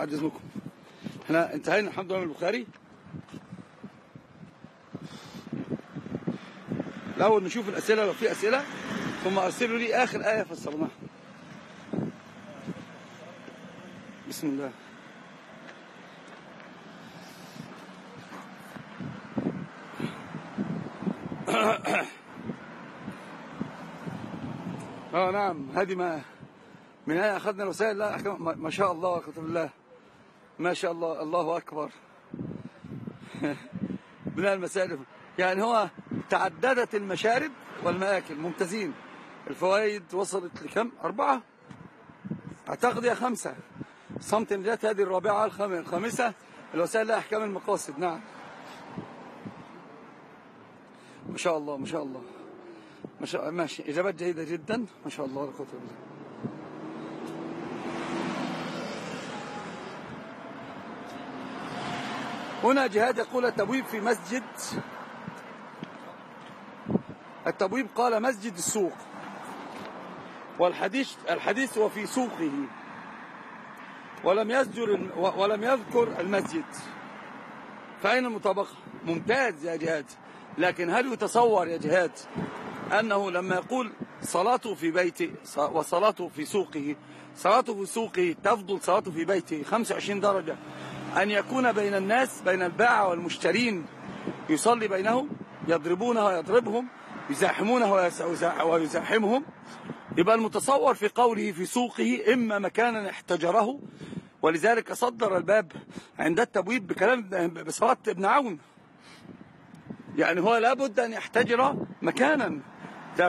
بعد إذنكم. إحنا انتهينا. الحمد لله من البخاري. الأول نشوف الأسئلة لو في أسئلة ثم أرسلوا لي آخر آية فسرناها. بسم الله. آه نعم. هذه ما من هنا أخذنا الوسائل. لا ما شاء الله وكتب الله ما شاء الله الله أكبر. من المسائل. يعني هو تعددت المشارب والمآكل. ممتازين. الفوائد وصلت لكم؟ أربعة؟ أعتقد يا خمسة. صمت النجاة هذه الرابعة الخام- الخامسة. الوسائل لها أحكام المقاصد. نعم. ما شاء الله ما شاء الله. ما شاء ماشي. إجابات جيدة جدا. ما شاء الله لا قوة إلا بالله. هنا جهاد يقول التبويب في مسجد. التبويب قال مسجد السوق. والحديث الحديث هو في سوقه. ولم يزجر ولم يذكر المسجد. فأين المطابقة؟ ممتاز يا جهاد. لكن هل يتصور يا جهاد أنه لما يقول صلاته في بيته وصلاته في سوقه صلاته في سوقه تفضل صلاته في بيته 25 درجة أن يكون بين الناس بين الباعة والمشترين يصلي بينهم يضربونه ويضربهم يزاحمونه ويزاح- ويزاحمهم. يبقى المتصور في قوله في سوقه إما مكانا احتجره. ولذلك صدر الباب عند التبويب بكلام بصلاة ابن عون. يعني هو لابد أن يحتجر مكانا.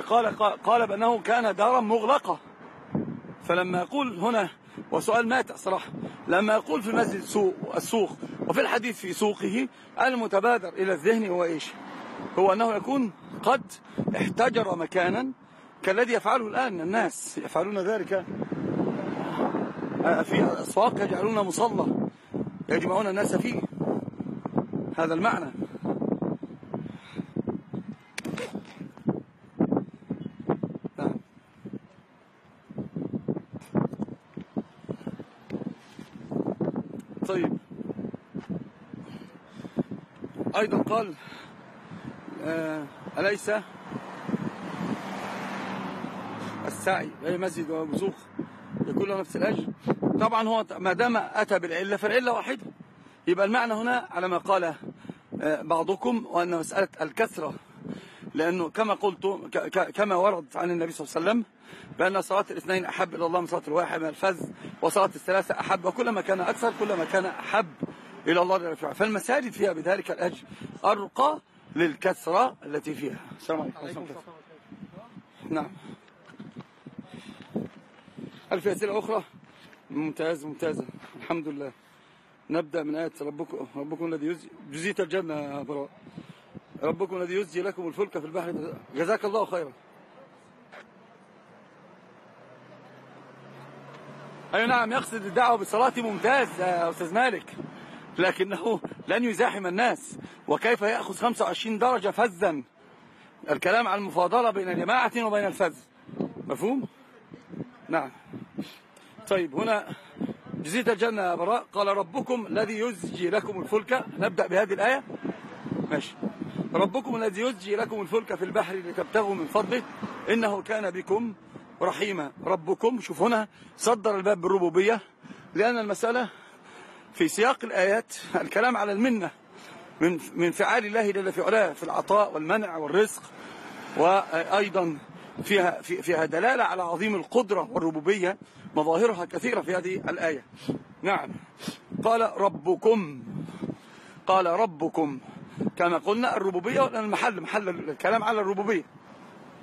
قال قال بأنه كان دارا مغلقة. فلما يقول هنا وسؤال ماتع صراحة. لما يقول في مسجد سوق السوق وفي الحديث في سوقه المتبادر إلى الذهن هو إيش؟ هو أنه يكون قد احتجر مكانا كالذي يفعله الآن الناس. يفعلون ذلك؟ في الأسواق يجعلون مصلى يجمعون الناس فيه. هذا المعنى. طيب. أيضا قال آه أليس السعي؟ أي مسجد ومسوق يكون له نفس الأجر؟ طبعا هو ما دام أتى بالعلة فالعلة واحدة. يبقى المعنى هنا على ما قال آه، بعضكم وأن مسألة الكثرة لأنه كما قلت كما ورد عن النبي صلى الله عليه وسلم بأن صلاة الاثنين أحب إلى الله من صلاة الواحد من الفذ. وصلاة الثلاثة أحب وكلما كان أكثر كلما كان أحب إلى الله جل وعلا. فالمساجد فيها بذلك الأجر أرقى للكثرة التي فيها. السلام عليكم. ورحمة الله. نعم. هل في أسئلة أخرى؟ ممتاز ممتازة الحمد لله. نبدأ من آية ربكم ربكم الذي يزجي جزيت الجنة يا براء ربكم الذي يزجي لكم الفلك في البحر جزاك الله خيرا. أي نعم يقصد الدعوة بالصلاة ممتاز يا أستاذ مالك. لكنه لن يزاحم الناس. وكيف يأخذ 25 درجة فزا؟ الكلام عن المفاضلة بين جماعة وبين الفز. مفهوم؟ نعم. طيب هنا جزيت الجنة يا براء. قال ربكم الذي يزجي لكم الفلك. نبدأ بهذه الآية. ماشي. ربكم الذي يزجي لكم الفلك في البحر لتبتغوا من فضله. إنه كان بكم رحيما ربكم شوف هنا صدر الباب بالربوبية لأن المسألة في سياق الآيات الكلام على المنة من من فعال الله جل في علاه في العطاء والمنع والرزق وأيضا فيها في- فيها دلالة على عظيم القدرة والربوبية مظاهرها كثيرة في هذه الآية. نعم. قال ربكم. قال ربكم. كما قلنا الربوبية المحل محل الكلام على الربوبية.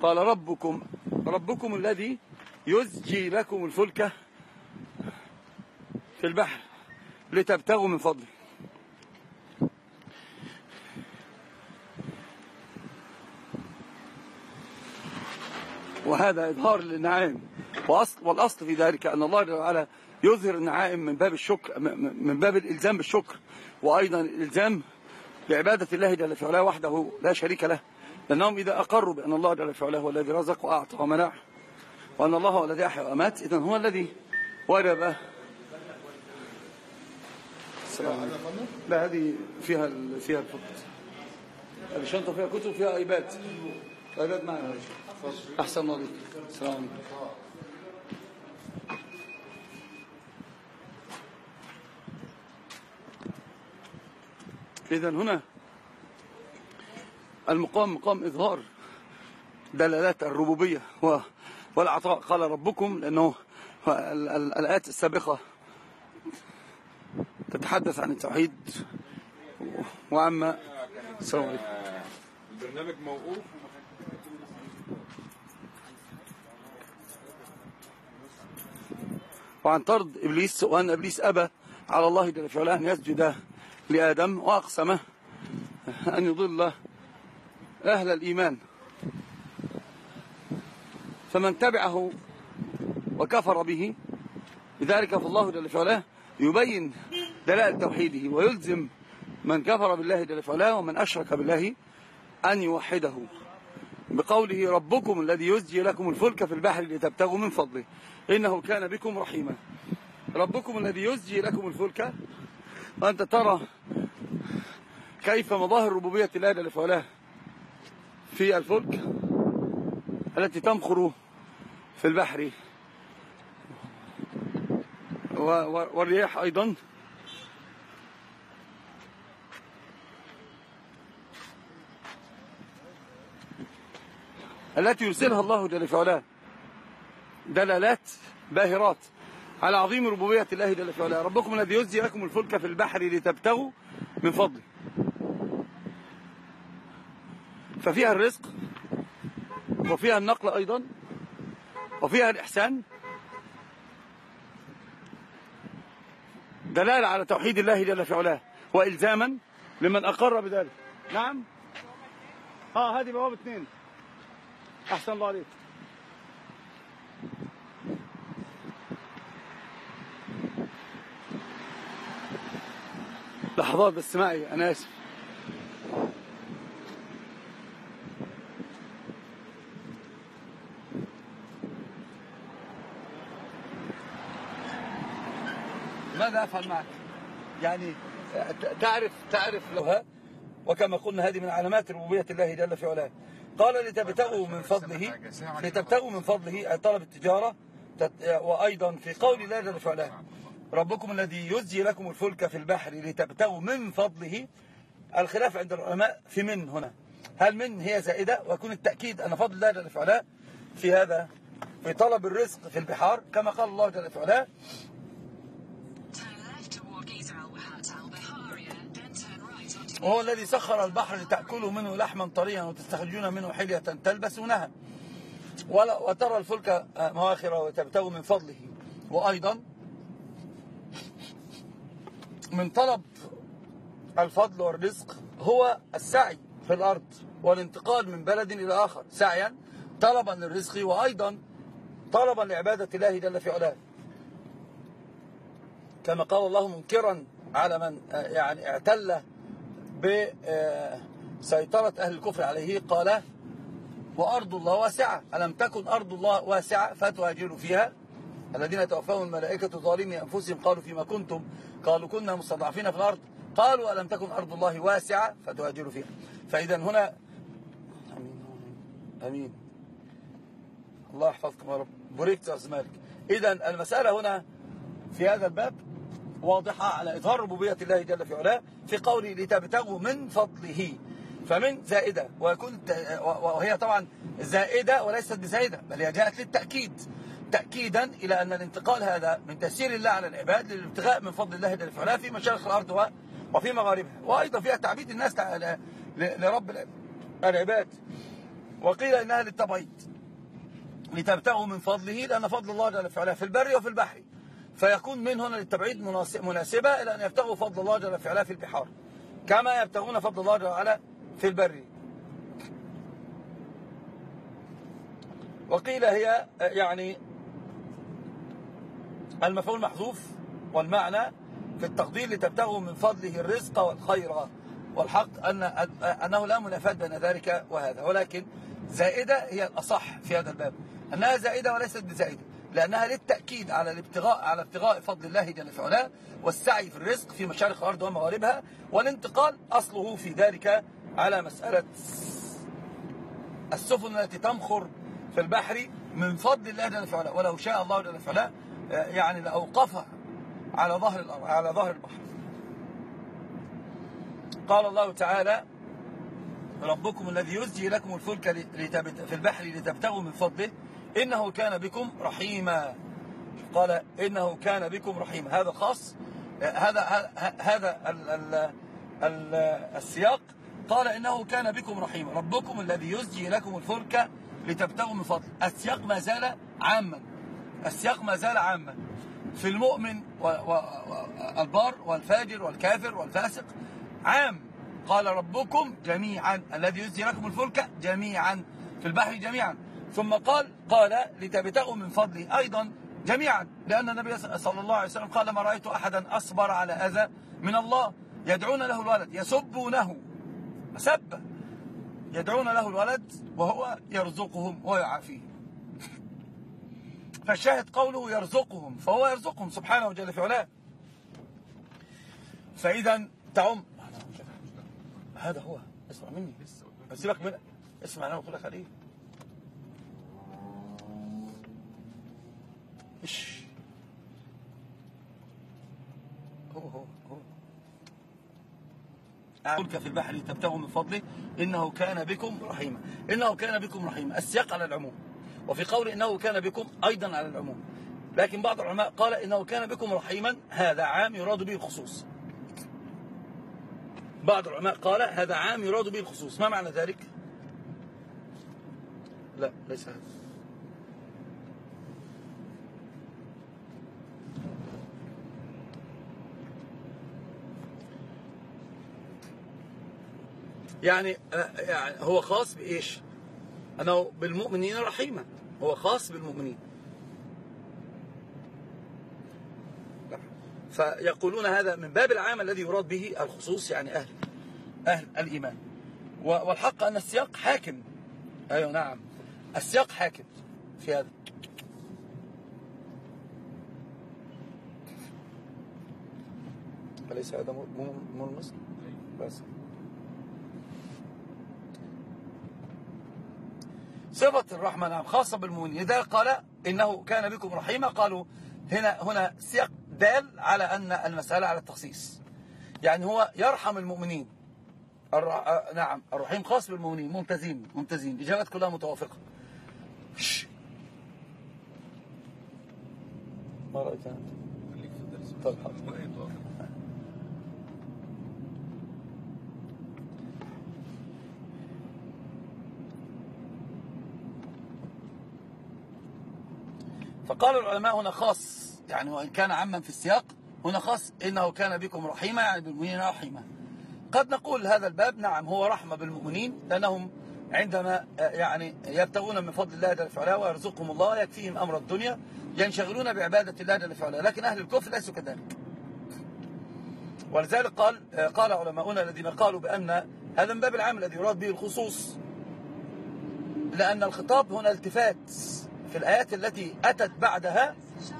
قال ربكم ربكم الذي يزجي لكم الفلك في البحر لتبتغوا من فضله. وهذا إظهار للنعائم. والأصل في ذلك أن الله جل وعلا يظهر النعائم من باب الشكر من باب الإلزام بالشكر وأيضا الإلزام بعبادة الله جل في علاه وحده لا شريك له. لأنهم إذا أقروا بأن الله جل في علاه هو الذي رزق وأعطى ومنع وأن الله هو الذي أحيا وأمات إذن هو الذي وجب. السلام لا هذه فيها. فيها الفقط الشنطة فيها كتب فيها إيباد. إيباد معنا أحسن الله عليك. السلام عليكم. إذا هنا المقام مقام إظهار دلالات الربوبية والعطاء. قال ربكم لأنه الآيات السابقة تتحدث عن التوحيد. وعما عليكم. البرنامج موقوف. وعن طرد إبليس وأن إبليس أبى على الله جل في علاه أن يسجد لآدم وأقسم أن يضل أهل الإيمان. فمن تبعه وكفر به لذلك فالله جل في علاه يبين دلائل توحيده ويلزم من كفر بالله جل في علاه ومن أشرك بالله أن يوحده. بقوله ربكم الذي يزجي لكم الفلك في البحر لتبتغوا من فضله إنه كان بكم رحيما. ربكم الذي يزجي لكم الفلك وأنت ترى كيف مظاهر ربوبية الله جل في في الفلك التي تمخر في البحر. والرياح أيضا. التي يرسلها الله جل في علاه. دلالات باهرات على عظيم ربوبية الله جل في علاه. ربكم الذي يزجي لكم الفلك في البحر لتبتغوا من فضله. ففيها الرزق وفيها النقل أيضا وفيها الإحسان. دلالة على توحيد الله جل في علاه وإلزاما لمن أقر بذلك. نعم؟ آه هذه بوابة اثنين. أحسن الله عليك. لحظات بس معي أنا آسف. أفعل معك. يعني تعرف تعرف لها وكما قلنا هذه من علامات ربوبية الله جل في علاه. قال لتبتغوا من فضله لتبتغوا من فضله طلب التجارة وأيضا في قول الله جل في علاه ربكم الذي يزجي لكم الفلك في البحر لتبتغوا من فضله. الخلاف عند العلماء في من هنا. هل من هي زائدة؟ ويكون التأكيد أن فضل الله جل في علاه في هذا في طلب الرزق في البحار كما قال الله جل في علاه وهو الذي سخر البحر لتأكلوا منه لحما طريا وتستخرجون منه حلية تلبسونها. وترى الفلك مواخر وتبتغوا من فضله. وأيضا من طلب الفضل والرزق هو السعي في الأرض والانتقال من بلد إلى آخر سعيا طلبا للرزق وأيضا طلبا لعبادة الله جل في علاه. كما قال الله منكرا على من يعني اعتل بسيطرة أهل الكفر عليه قال وأرض الله واسعة. ألم تكن أرض الله واسعة؟ فتهاجروا فيها. الذين توفاهم الملائكة ظالمي أنفسهم قالوا فيما كنتم؟ قالوا كنا مستضعفين في الأرض. قالوا ألم تكن أرض الله واسعة؟ فتهاجروا فيها. فإذا هنا أمين أمين. الله يحفظكم يا رب. بريكت يا إذا المسألة هنا في هذا الباب واضحة على إظهار ربوبية الله جل في علاه في قوله لتبتغوا من فضله. فمن زائدة ويكون وهي طبعا زائدة وليست بزائدة بل هي جاءت للتأكيد. تأكيدا إلى أن الانتقال هذا من تسير الله على العباد للابتغاء من فضل الله جل في علاه في مشارق الأرض وفي مغاربها. وأيضا فيها تعبيد الناس لرب العباد. وقيل إنها للتبعيد. لتبتغوا من فضله لأن فضل الله جل في علاه في البر وفي البحر. فيكون من هنا للتبعيد مناسبة إلى أن يبتغوا فضل الله جل في في البحار. كما يبتغون فضل الله جل وعلا في البر. وقيل هي يعني المفعول محذوف والمعنى في التقدير لتبتغوا من فضله الرزق والخير والحق أن أنه لا منافاة بين ذلك وهذا. ولكن زائدة هي الأصح في هذا الباب. أنها زائدة وليست بزائدة. لأنها للتأكيد على الابتغاء على ابتغاء فضل الله جل في علاه والسعي في الرزق في مشارق الأرض ومغاربها والانتقال أصله في ذلك على مسألة السفن التي تمخر في البحر من فضل الله جل في علاه. ولو شاء الله جل في علاه يعني لأوقفها على ظهر على ظهر البحر. قال الله تعالى ربكم الذي يزجي لكم الفلك في البحر لتبتغوا من فضله إنه كان بكم رحيما. قال إنه كان بكم رحيما. هذا خاص هذا هذا ال ال ال السياق. قال إنه كان بكم رحيما. ربكم الذي يزجي لكم الفلك لتبتغوا من فضله. السياق ما زال عاما. السياق ما زال عاما. في المؤمن والبار والفاجر والكافر والفاسق عام. قال ربكم جميعا الذي يزجي لكم الفلك جميعا في البحر جميعا. ثم قال قال لتبتغوا من فضله أيضا جميعا لأن النبي صلى الله عليه وسلم قال ما رأيت أحدا أصبر على أذى من الله يدعون له الولد يسبونه سب يدعون له الولد وهو يرزقهم ويعافيهم فالشاهد قوله يرزقهم فهو يرزقهم سبحانه جل في علاه. فإذا تعم هذا هو اسمع مني من اسمع أنا بقول لك عليه. إيش؟ هو هو هو. في البحر تبتغوا من فضله. إنه كان بكم رحيما. إنه كان بكم رحيما. السياق على العموم. وفي قول إنه كان بكم أيضا على العموم. لكن بعض العلماء قال إنه كان بكم رحيما. هذا عام يراد به الخصوص. بعض العلماء قال هذا عام يراد به الخصوص. ما معنى ذلك؟ لا ليس هذا. يعني يعني هو خاص بإيش؟ أنه بالمؤمنين رحيما. هو خاص بالمؤمنين. فيقولون هذا من باب العام الذي يراد به الخصوص يعني أهل أهل الإيمان. والحق أن السياق حاكم. أيوة نعم. السياق حاكم في هذا. أليس هذا ملمس بس. صفة الرحمة نعم خاصة بالمؤمنين. إذا قال إنه كان بكم رحيما قالوا هنا هنا سياق دال على أن المسألة على التخصيص. يعني هو يرحم المؤمنين. الر... آه، نعم الرحيم خاص بالمؤمنين ممتازين ممتازين إجابات كلها متوافقة. ما رأيت أنت؟ طيب. فقال العلماء هنا خاص يعني وإن كان عما في السياق هنا خاص إنه كان بكم رحيما يعني بالمؤمنين رحيما. قد نقول هذا الباب نعم هو رحمة بالمؤمنين لأنهم عندما يعني يبتغون من فضل الله جل وعلا ويرزقهم الله يكفيهم أمر الدنيا ينشغلون بعبادة الله جل وعلا لكن أهل الكفر ليسوا كذلك. ولذلك قال قال علماؤنا الذين قالوا بأن هذا من باب العام الذي يراد به الخصوص لأن الخطاب هنا التفات. في الآيات التي أتت بعدها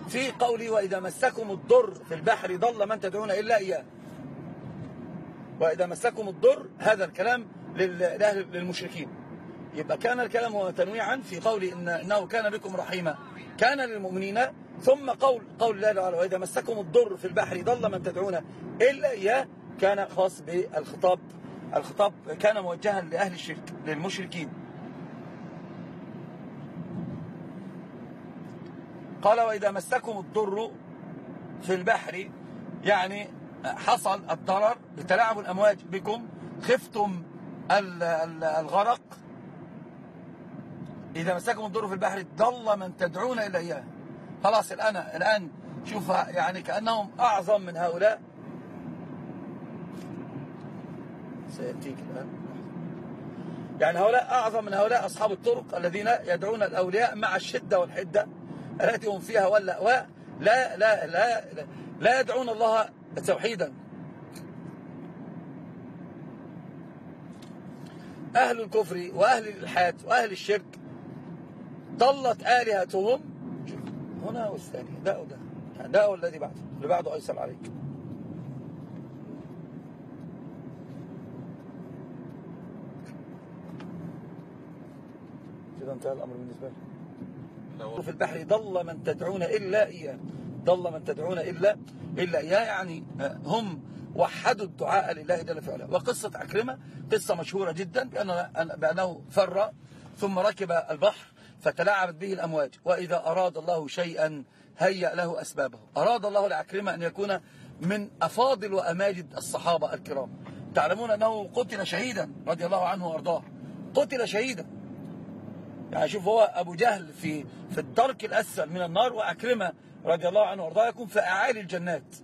في قولي وإذا مسكم الضر في البحر ضل من تدعون إلا إياه. وإذا مسكم الضر هذا الكلام للمشركين. يبقى كان الكلام تنويعا في قول إن إنه كان بكم رحيما. كان للمؤمنين ثم قول قول الله تعالى وإذا مسكم الضر في البحر ضل من تدعون إلا إياه كان خاص بالخطاب. الخطاب كان موجها لأهل الشرك للمشركين. قال وإذا مسكم الضر في البحر يعني حصل الضرر بتلاعب الأمواج بكم خفتم الغرق. إذا مسكم الضر في البحر ضل من تدعون إلى إياه. خلاص الآن الآن شوف يعني كأنهم أعظم من هؤلاء. سيأتيك الآن. يعني هؤلاء أعظم من هؤلاء أصحاب الطرق الذين يدعون الأولياء مع الشدة والحدة. التي هم فيها ولا لا لا لا لا يدعون الله توحيدا. أهل الكفر وأهل الإلحاد وأهل الشرك ضلت آلهتهم. هنا والثاني ده وده ده والذي بعده اللي بعده أيسر عليك. كده انتهى الأمر بالنسبة لي. في البحر ضل من تدعون إلا إياه. ضل من تدعون إلا إلا إياه. يعني هم وحدوا الدعاء لله جل في وقصة عكرمة قصة مشهورة جدا بأنه, بأنه فر ثم ركب البحر فتلاعبت به الأمواج. وإذا أراد الله شيئا هيأ له أسبابه. أراد الله لعكرمة أن يكون من أفاضل وأماجد الصحابة الكرام. تعلمون أنه قتل شهيدا رضي الله عنه وأرضاه. قتل شهيدا. يعني شوف هو أبو جهل في في الدرك الأسفل من النار وأكرمه رضي الله عنه وأرضاه يكون في أعالي الجنات.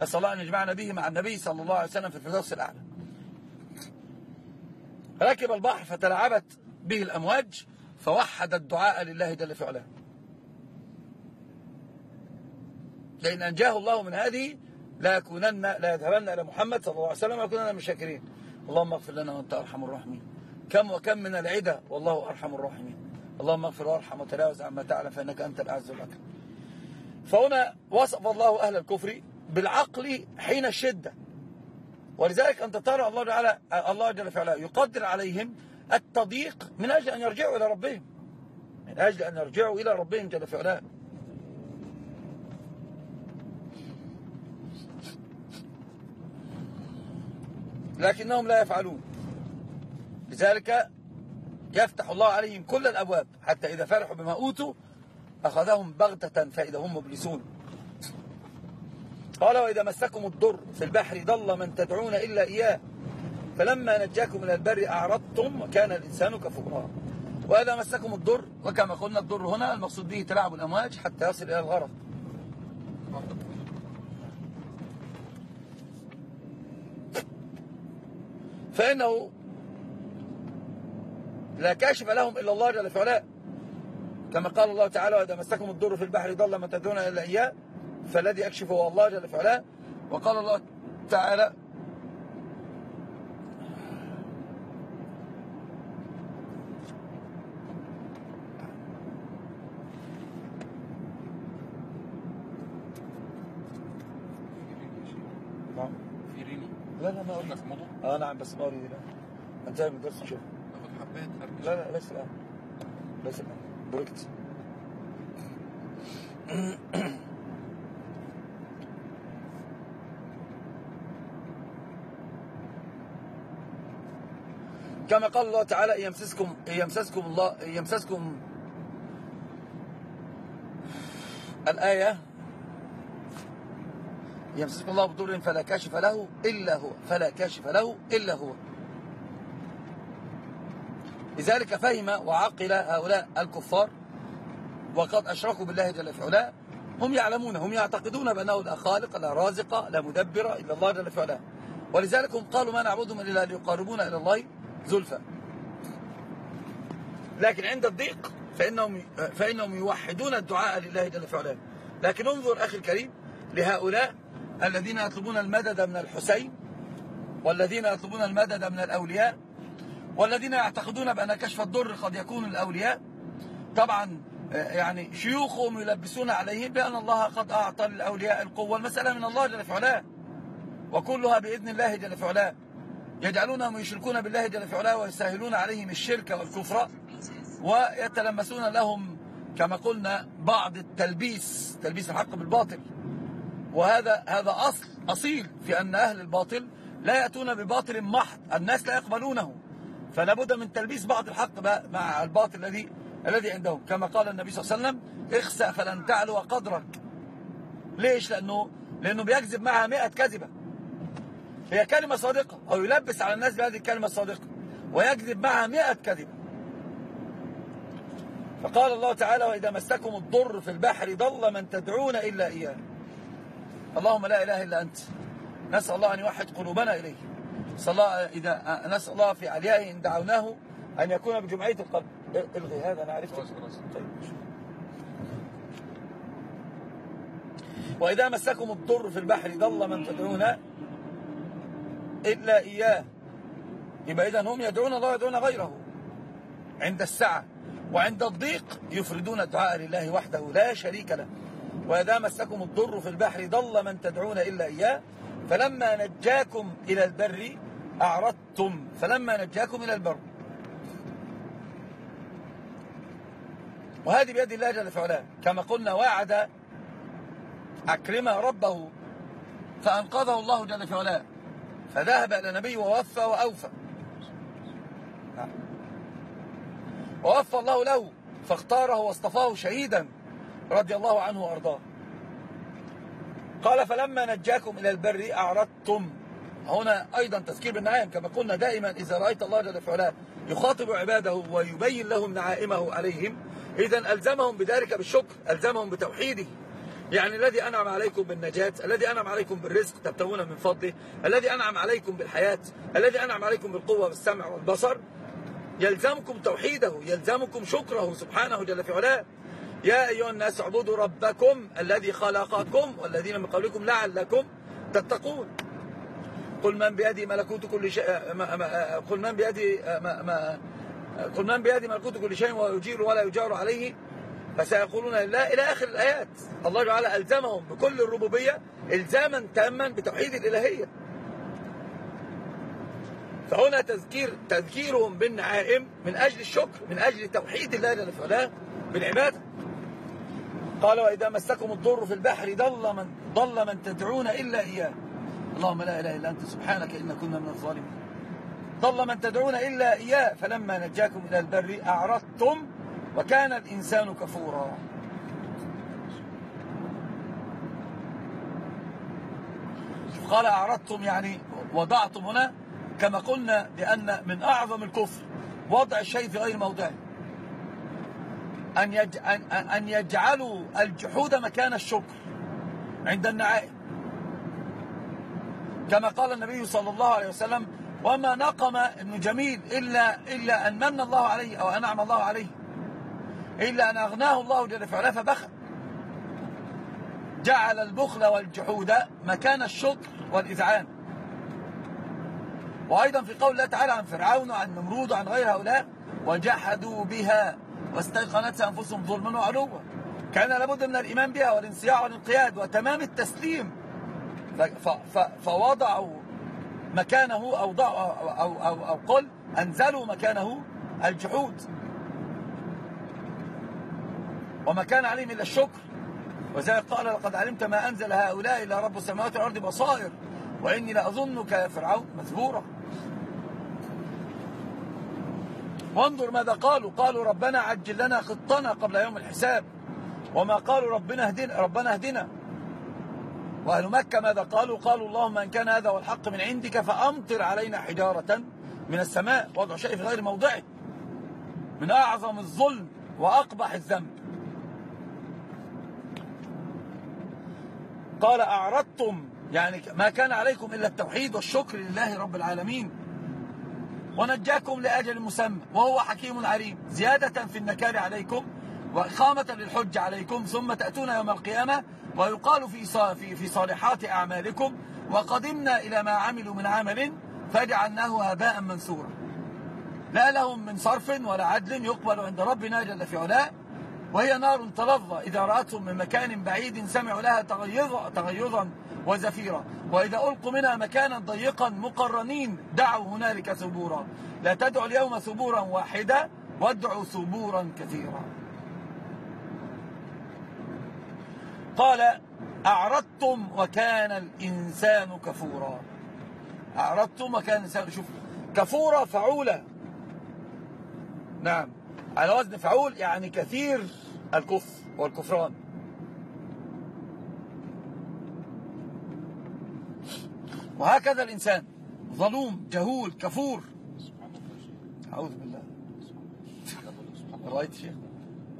أسأل الله أن يجمعنا به مع النبي صلى الله عليه وسلم في الفردوس الأعلى. ركب البحر فتلعبت به الأمواج فوحد الدعاء لله جل في علاه. لأن أنجاه الله من هذه لا يكونن لا يذهبن إلى محمد صلى الله عليه وسلم ويكونن من الشاكرين. اللهم اغفر لنا وأنت أرحم الراحمين. كم وكم من العدة والله أرحم الراحمين. اللهم اغفر وارحم وتجاوز عما تعلم فإنك أنت الأعز الأكرم. فهنا وصف الله أهل الكفر بالعقل حين الشدة. ولذلك أنت ترى الله تعالى الله جل وعلا يقدر عليهم التضييق من أجل أن يرجعوا إلى ربهم. من أجل أن يرجعوا إلى ربهم جل وعلا. لكنهم لا يفعلون. لذلك يفتح الله عليهم كل الأبواب حتى إذا فرحوا بما أوتوا أخذهم بغتة فإذا هم مبلسون. قال وإذا مسكم الضر في البحر ضل من تدعون إلا إياه فلما نجاكم من البر أعرضتم وكان الإنسان كفورا. وإذا مسكم الضر وكما قلنا الضر هنا المقصود به تلاعب الأمواج حتى يصل إلى الغرق فإنه لا كاشف لهم إلا الله جل وعلا. كما قال الله تعالى وإذا مسكم الضر في البحر ضل ما تدعون إلا إياه فالذي يكشف هو الله جل وعلا. وقال الله تعالى نعم في ريني لا لا ما أريد آه نعم بس ما أريد لا انتهى من الدرس شوف. حبات هرمش لا لا ليس الآن. ليس الآن. بركت كما قال الله تعالى يمسسكم يمسسكم الله يمسسكم الآية. يمسسكم الله بضر فلا كاشف له إلا هو فلا كاشف له إلا هو. لذلك فهم وعقل هؤلاء الكفار وقد أشركوا بالله جل في علاه. هم يعلمون هم يعتقدون بأنه لا خالق لا رازق لا مدبر إلا الله جل في علاه. ولذلك هم قالوا ما نعبدهم إلا ليقربونا إلى الله زلفى. لكن عند الضيق فإنهم, فإنهم يوحدون الدعاء لله جل في علاه. لكن انظر أخي الكريم لهؤلاء الذين يطلبون المدد من الحسين والذين يطلبون المدد من الأولياء والذين يعتقدون بأن كشف الضر قد يكون الأولياء طبعا يعني شيوخهم يلبسون عليهم بأن الله قد أعطى للأولياء القوة المسألة من الله جل في وكلها بإذن الله جل في يجعلونهم يشركون بالله جل في ويسهلون عليهم الشرك والكفر ويتلمسون لهم كما قلنا بعض التلبيس تلبيس الحق بالباطل. وهذا هذا أصل أصيل في أن أهل الباطل لا يأتون بباطل محض الناس لا يقبلونه. فلا بد من تلبيس بعض الحق مع الباطل الذي الذي عندهم. كما قال النبي صلى الله عليه وسلم اخسأ فلن تعلو قدرك. ليش؟ لأنه لأنه بيكذب معها مئة كذبة. هي كلمة صادقة أو يلبس على الناس بهذه الكلمة الصادقة ويكذب معها مئة كذبة. فقال الله تعالى وإذا مسكم الضر في البحر ضل من تدعون إلا إياه. اللهم لا إله إلا أنت. نسأل الله أن يوحد قلوبنا إليه. صلى الله إذا نسأل الله في عليائه إن دعوناه أن يكون بجمعية القلب إلغي هذا أنا عرفت. طيب. وإذا مسكم الضر في البحر ضل من تدعون إلا إياه. يبقى إذا هم يدعون الله يدعون غيره. عند السعة وعند الضيق يفردون الدعاء لله وحده لا شريك له. وإذا مسكم الضر في البحر ضل من تدعون إلا إياه. فلما نجاكم إلى البر أعرضتم. فلما نجاكم إلى البر. وهذه بيد الله جل في كما قلنا وعد أكرمه ربه فأنقذه الله جل في علاه فذهب إلى النبي ووفى وأوفى. ووفى الله له فاختاره واصطفاه شهيدا رضي الله عنه وأرضاه. قال فلما نجاكم إلى البر أعرضتم. هنا أيضا تذكير بالنعائم كما قلنا دائما إذا رأيت الله جل في يخاطب عباده ويبين لهم نعائمه عليهم إذا ألزمهم بذلك بالشكر ألزمهم بتوحيده. يعني الذي أنعم عليكم بالنجاة الذي أنعم عليكم بالرزق تبتغون من فضله الذي أنعم عليكم بالحياة الذي أنعم عليكم بالقوة والسمع والبصر. يلزمكم توحيده يلزمكم شكره سبحانه جل في علاه يا أيها الناس اعبدوا ربكم الذي خلقكم والذين من قبلكم لعلكم تتقون. قل من بيده ملكوت كل شيء قل من بيده ما ما قل من بيده ملكوت كل شيء ويجير ولا يجار عليه. فسيقولون لا إلى آخر الآيات. الله تعالى ألزمهم بكل الربوبية إلزاما تاما بتوحيد الإلهية. فهنا تذكير تذكيرهم بالنعائم من أجل الشكر من أجل توحيد الله وعلا بالعبادة. قال وإذا مسكم الضر في البحر ضل من ضل من تدعون إلا إياه. اللهم لا إله إلا أنت سبحانك إن كنا من الظالمين. ضل من تدعون إلا إياه فلما نجاكم إلى البر أعرضتم وكان الإنسان كفورا. قال أعرضتم يعني وضعتم هنا كما قلنا بأن من أعظم الكفر وضع الشيء في غير موضعه. أن, يج... أن يجعلوا الجحود مكان الشكر عند النعائم. كما قال النبي صلى الله عليه وسلم وما نقم ابن جميل إلا, إلا أن من الله عليه أو أنعم الله عليه إلا أن أغناه الله جل في علاه فبخل. جعل البخل والجحود مكان الشكر والإذعان. وأيضا في قول الله تعالى عن فرعون وعن نمرود وعن غير هؤلاء وجحدوا بها واستيقنتها أنفسهم ظلما وعلوا. كان لابد من الإيمان بها والانصياع والانقياد وتمام التسليم. فوضعوا مكانه أو, أو, أو, أو, أو قل أنزلوا مكانه الجحود. وما كان عليهم إلا الشكر. وذلك قال لقد علمت ما أنزل هؤلاء إلا رب السماوات والأرض بصائر. وإني لأظنك يا فرعون مذبورا وانظر ماذا قالوا. قالوا ربنا عجل لنا خطنا قبل يوم الحساب. وما قالوا ربنا اهدنا ربنا اهدنا. وأهل مكة ماذا قالوا؟ قالوا اللهم إن كان هذا هو الحق من عندك فأمطر علينا حجارة من السماء. وضع شيء في غير موضعه. من أعظم الظلم وأقبح الذنب. قال أعرضتم يعني ما كان عليكم إلا التوحيد والشكر لله رب العالمين. ونجاكم لأجل مسمى وهو حكيم عليم. زيادة في النكار عليكم وإقامة للحج عليكم ثم تأتون يوم القيامة ويقال في في في صالحات أعمالكم وقدمنا إلى ما عملوا من عمل فجعلناه هباء منثورا. لا لهم من صرف ولا عدل يقبل عند ربنا جل في علاه وهي نار تلظى. إذا رأتهم من مكان بعيد سمعوا لها تغيظا, تغيظا. وزفيرا. وإذا ألقوا منها مكانا ضيقا مقرنين دعوا هنالك ثبورا. لا تدعوا اليوم ثبورا واحدا وادعوا ثبورا كثيرا. قال أعرضتم وكان الإنسان كفورا. أعرضتم وكان الإنسان شوف كفورا فعولة. نعم على وزن فعول يعني كثير الكفر والكفران. وهكذا الإنسان. ظلوم جهول كفور. أعوذ بالله. رأيت شيخ.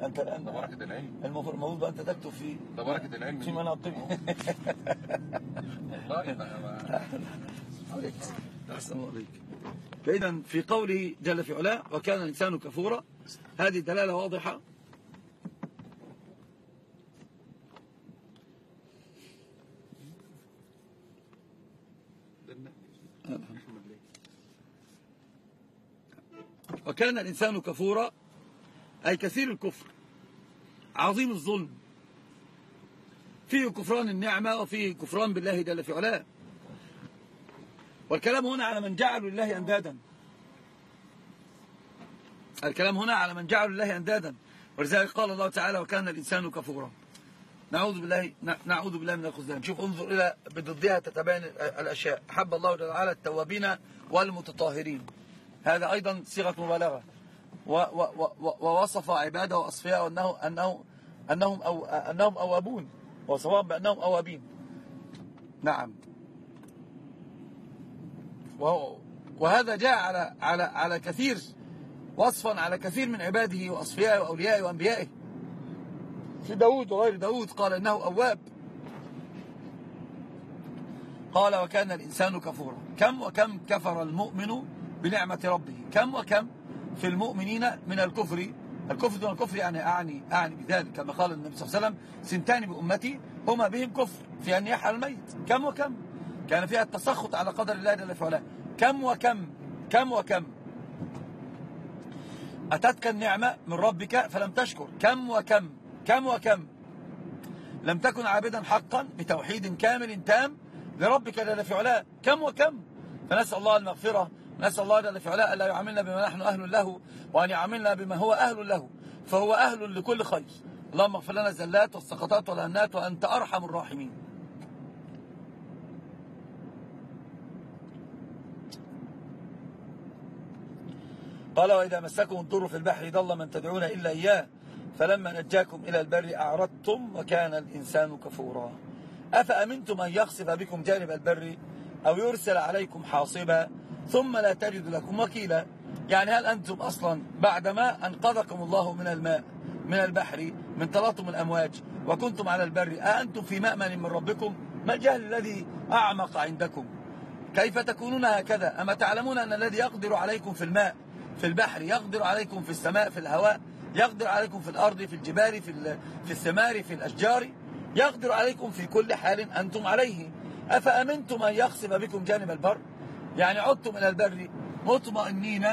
أنت الآن بركة العلم. المفروض أنت تكتب في بركة العلم. في مناقبه والله أحسن الله عليك. فإذا في قوله جل في علاه وكان الإنسان كفورا. هذه دلالة واضحة. وكان الإنسان كفورا أي كثير الكفر عظيم الظلم. فيه كفران النعمة وفيه كفران بالله جل في علاه. والكلام هنا على من جعلوا لله أندادا. الكلام هنا على من جعلوا لله أندادا. ولذلك قال الله تعالى وكان الإنسان كفورا. نعوذ بالله نعوذ بالله من الخذلان شوف انظر إلى بضدها تتبين الأشياء. حب الله جل وعلا التوابين والمتطهرين. هذا أيضا صيغة مبالغة. ووصف عباده وأصفياء أنه أنه أنهم أو أنهم أوابون وصفهم بأنهم أوابين. نعم. وهذا جاء على على على كثير وصفا على كثير من عباده وأصفيائه وأوليائه وأنبيائه. في داود وغير داود قال إنه أواب. قال وكان الإنسان كفورا. كم وكم كفر المؤمن بنعمة ربه. كم وكم في المؤمنين من الكفر؟ الكفر دون الكفر يعني أعني, أعني بذلك. كما قال النبي صلى الله عليه وسلم سنتان بأمتي هما بهم كفر في أن يحيى الميت. كم وكم؟ كان فيها التسخط على قدر الله جل وعلا. كم وكم؟ كم وكم؟ أتتك النعمة من ربك فلم تشكر. كم وكم؟ كم وكم؟ لم تكن عابدا حقا بتوحيد كامل تام لربك جل في كم وكم؟ فنسأل الله المغفرة نسأل الله جل في علاه ألا يعاملنا بما نحن أهل له وأن يعاملنا بما هو أهل له فهو أهل لكل خير. اللهم اغفر لنا الزلات والسقطات والهنات وأنت أرحم الراحمين. قال وإذا مسكم الضر في البحر ضل من تدعون إلا إياه فلما نجاكم إلى البر أعرضتم وكان الإنسان كفورا. أفأمنتم أن يخسف بكم جانب البر أو يرسل عليكم حاصبا؟ ثم لا تجد لكم وكيلا. يعني هل أنتم أصلا بعدما أنقذكم الله من الماء من البحر من تلاطم الأمواج وكنتم على البر أأنتم في مأمن من ربكم؟ ما الجهل الذي أعمق عندكم؟ كيف تكونون هكذا؟ أما تعلمون أن الذي يقدر عليكم في الماء في البحر يقدر عليكم في السماء في الهواء يقدر عليكم في الأرض في الجبال في, في الثمار في الأشجار يقدر عليكم في كل حال أنتم عليه. أفأمنتم أن يخسف بكم جانب البر؟ يعني عدتم إلى البر مطمئنين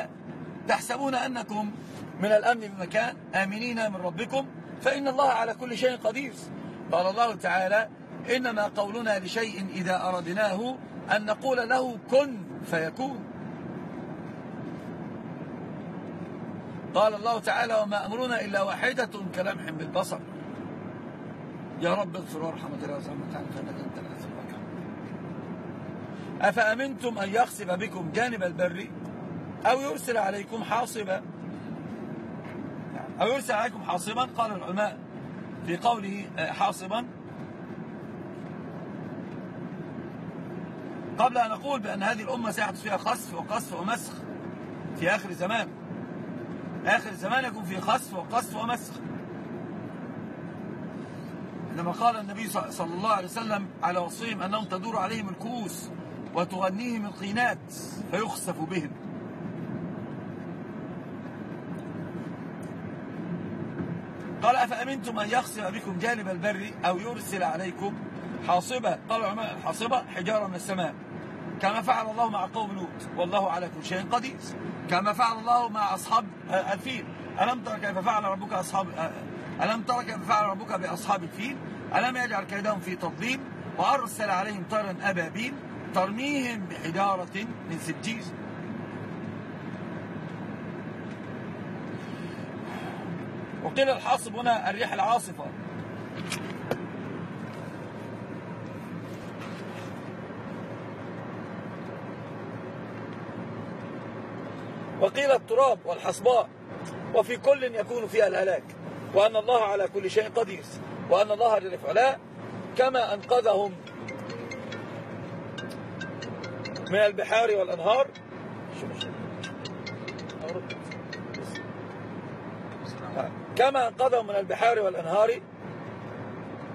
تحسبون أنكم من الأمن بمكان آمنين من ربكم فإن الله على كل شيء قدير. قال الله تعالى إنما قولنا لشيء إذا أردناه أن نقول له كن فيكون. قال الله تعالى وما أمرنا إلا واحدة كلمح بالبصر. يا رب اغفر وارحم وتجاوز عما تعالى فإنك أنت العزيز أفأمنتم أن يخسف بكم جانب البر أو يرسل عليكم حاصبا؟ أو يرسل عليكم حاصبا؟ قال العلماء في قوله آه، حاصبا. قبل أن نقول بأن هذه الأمة سيحدث فيها خسف وقصف ومسخ في آخر زمان. آخر الزمان يكون فيه خسف وقصف ومسخ. عندما قال النبي صلى الله عليه وسلم على وصيهم أنهم تدور عليهم الكؤوس. وتغنيهم القينات فيخسف بهم. قال أفأمنتم أن يخسف بكم جانب البر أو يرسل عليكم حاصبة قال الحاصبة حجارة من السماء. كما فعل الله مع قوم لوط والله على كل شيء قدير. كما فعل الله مع أصحاب الفيل. ألم ترى كيف فعل ربك أصحاب ألم ترى كيف فعل ربك بأصحاب الفيل؟ ألم يجعل كيدهم في تضليل؟ وأرسل عليهم طيرا أبابيل. ترميهم بحجارة من سجيل وقيل الحاصب هنا الريح العاصفة. وقيل التراب والحصباء وفي كل يكون فيها الهلاك وأن الله على كل شيء قدير وأن الله جل وعلا كما أنقذهم من البحار والأنهار. كما أنقذهم من البحار والأنهار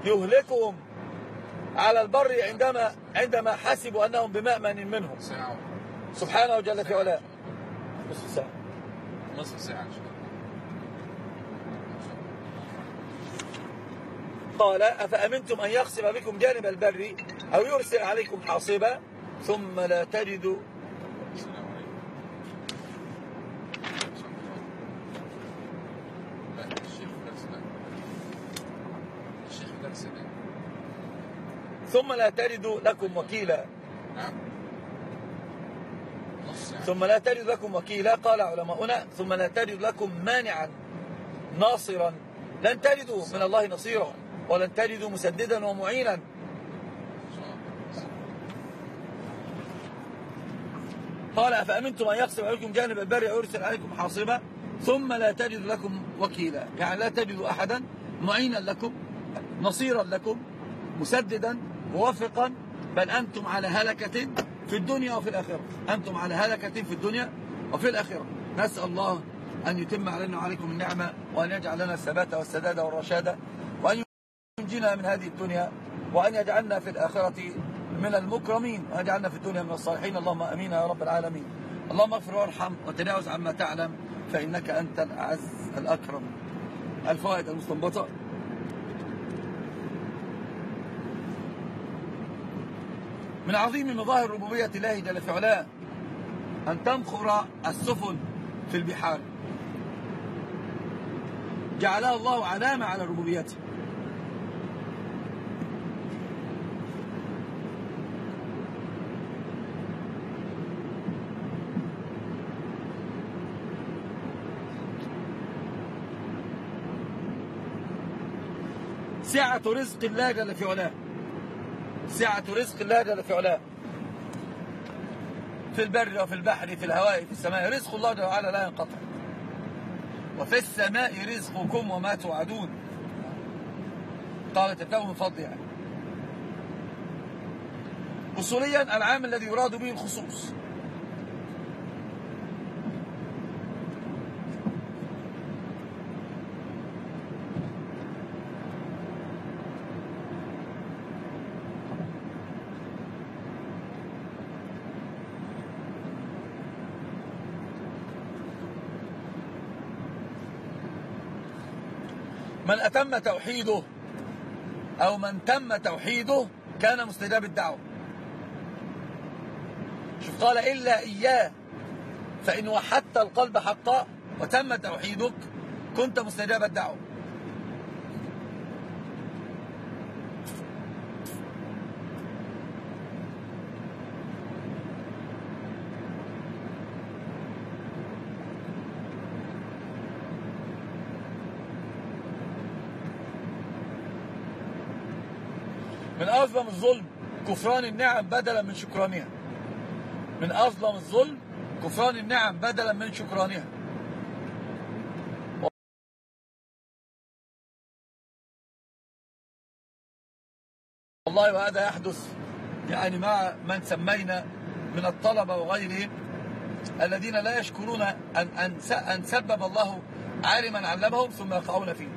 يهلكهم على البر عندما عندما حسبوا أنهم بمأمن منهم. سبحانه جل في علاه. نصف ساعة نصف ساعة قال أفأمنتم أن يخسف بكم جانب البر أو يرسل عليكم حاصبا؟ ثم لا تجد ثم لا تجد لكم وكيلا. ثم لا تجد لكم وكيلا قال علماؤنا. ثم لا تجد لكم مانعا ناصرا. لن تجدوا من الله نصيرا ولن تجدوا مسددا ومعينا. قال أفأمنتم أن يقسم عليكم جانب البر ويرسل عليكم حاصبا؟ ثم لا تجد لكم وكيلا. يعني لا تجد أحدا معينا لكم نصيرا لكم مسددا موفقا بل أنتم على هلكة في الدنيا وفي الآخرة. أنتم على هلكة في الدنيا وفي الآخرة. نسأل الله أن يتم علينا وعليكم النعمة وأن يجعل لنا الثبات والسداد والرشاد وأن ينجينا من هذه الدنيا وأن يجعلنا في الآخرة من المكرمين. وأن يجعلنا في الدنيا من الصالحين. اللهم أمين يا رب العالمين. اللهم اغفر وارحم وتجاوز عما تعلم فإنك أنت الأعز الأكرم. الفوائد المستنبطة. من عظيم مظاهر ربوبية الله جل في علاه أن تمخر السفن في البحار. جعلها الله علامة على ربوبيته. سعة رزق الله جل في علاه. سعة رزق الله جل في علاه. في البر وفي البحر في الهواء في السماء. رزق الله جل وعلا لا ينقطع. وفي السماء رزقكم وما توعدون. قالت التوبة من فضل يعني أصوليا العام الذي يراد به الخصوص. أتم توحيده أو من تم توحيده كان مستجاب الدعوة. شوف قال إلا إياه فإن وحدت القلب حقا وتم توحيدك كنت مستجاب الدعوة. من أظلم الظلم كفران النعم بدلا من شكرانها. من أظلم الظلم كفران النعم بدلا من شكرانها. والله وهذا يحدث يعني مع من سمينا من الطلبة وغيرهم الذين لا يشكرون أن, أن, أن سبب الله عالما علمهم ثم يقعون فيه.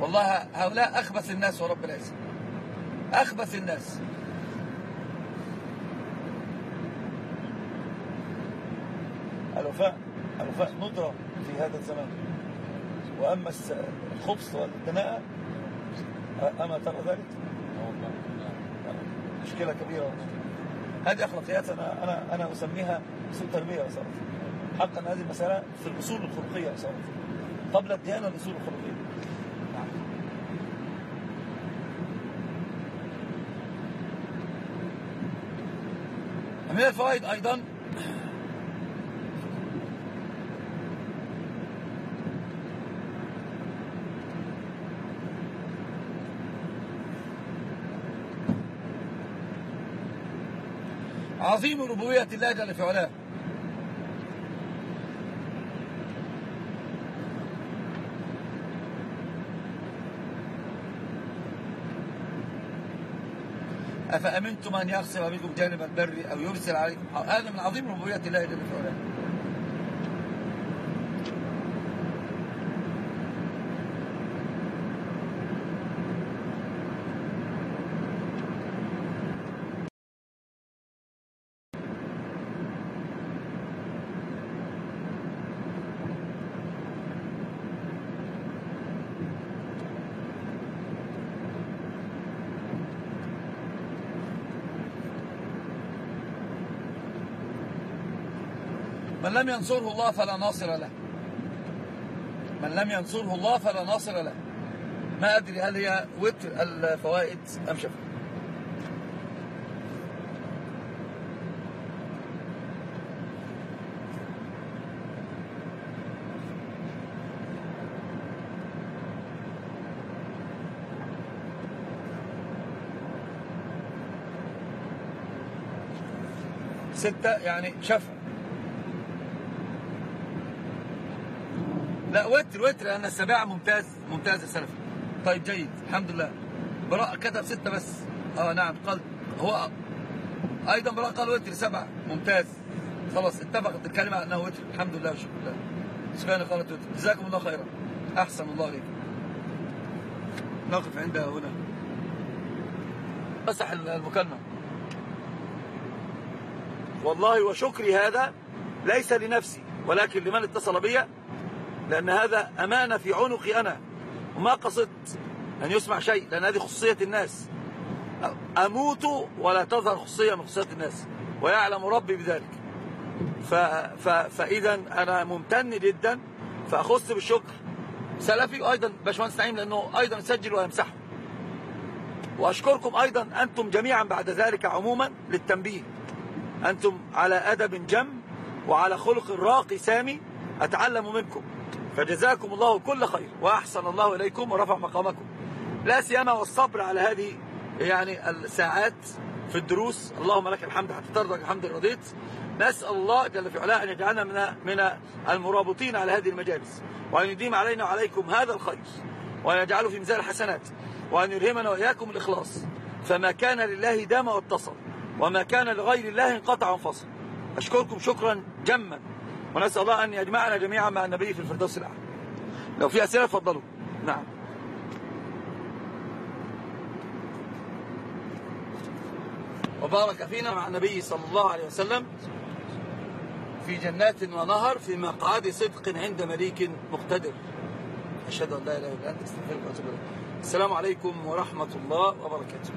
والله هؤلاء أخبث الناس ورب العزة. أخبث الناس الوفاء الوفاء ندرة في هذا الزمان. وأما الخبث والدناءة أما ترى ذلك؟ مشكلة كبيرة. هذه أخلاقيات أنا أنا أنا أسميها أصول تربية وصارت حقا هذه المسألة في الأصول الخلقية وصارت قبل الديانة الأصول الخلقية. من الفوائد أيضا. عظيم ربوبية الله جل في علاه أفأمنتم أن يخسف بكم جانب البر أو يرسل عليكم هذا من عظيم ربوبية الله جل في علاه لم ينصره الله فلا ناصر له. من لم ينصره الله فلا ناصر له. ما أدري هل هي وتر الفوائد أم شفا ستة يعني شفع لا وتر وتر لأن السباعة ممتاز ممتاز يا سلفي. طيب جيد الحمد لله. براء كتب ستة بس. آه نعم قال هو أيضا براء قال وتر سبعة ممتاز. خلاص اتفقت الكلمة أنه وتر. الحمد لله وشكرا لله سبحانه قالت وتر. جزاكم الله خيرا. أحسن الله عليكم نقف عندها هنا. مسح المكالمة. والله وشكري هذا ليس لنفسي ولكن لمن اتصل بي لأن هذا أمانة في عنقي أنا. وما قصدت أن يسمع شيء لأن هذه خصوصية الناس. أموت ولا تظهر خصوصية من خصوصيات الناس. ويعلم ربي بذلك. ف... ف... فإذا أنا ممتن جدا. فأخص بالشكر. سلفي وأيضا باشمهندس نعيم لأنه أيضا سجل ويمسحه. وأشكركم أيضا أنتم جميعا بعد ذلك عموما للتنبيه. أنتم على أدب جم وعلى خلق راقي سامي. أتعلم منكم. فجزاكم الله كل خير وأحسن الله إليكم ورفع مقامكم. لا سيما والصبر على هذه يعني الساعات في الدروس. اللهم لك الحمد حتى ترضى الحمد رضيت. نسأل الله جل في علاه أن يجعلنا من من المرابطين على هذه المجالس. وأن يديم علينا وعليكم هذا الخير. وأن يجعله في ميزان الحسنات. وأن يلهمنا وإياكم الإخلاص. فما كان لله دام واتصل. وما كان لغير الله انقطع وانفصل أشكركم شكرا جما. ونسأل الله أن يجمعنا جميعا مع النبي في الفردوس الأعلى. لو في أسئلة تفضلوا. نعم. وبارك فينا مع النبي صلى الله عليه وسلم في جنات ونهر في مقعد صدق عند مليك مقتدر. أشهد أن لا إله إلا أنت أستغفرك وأتوب إليك. السلام عليكم ورحمة الله وبركاته.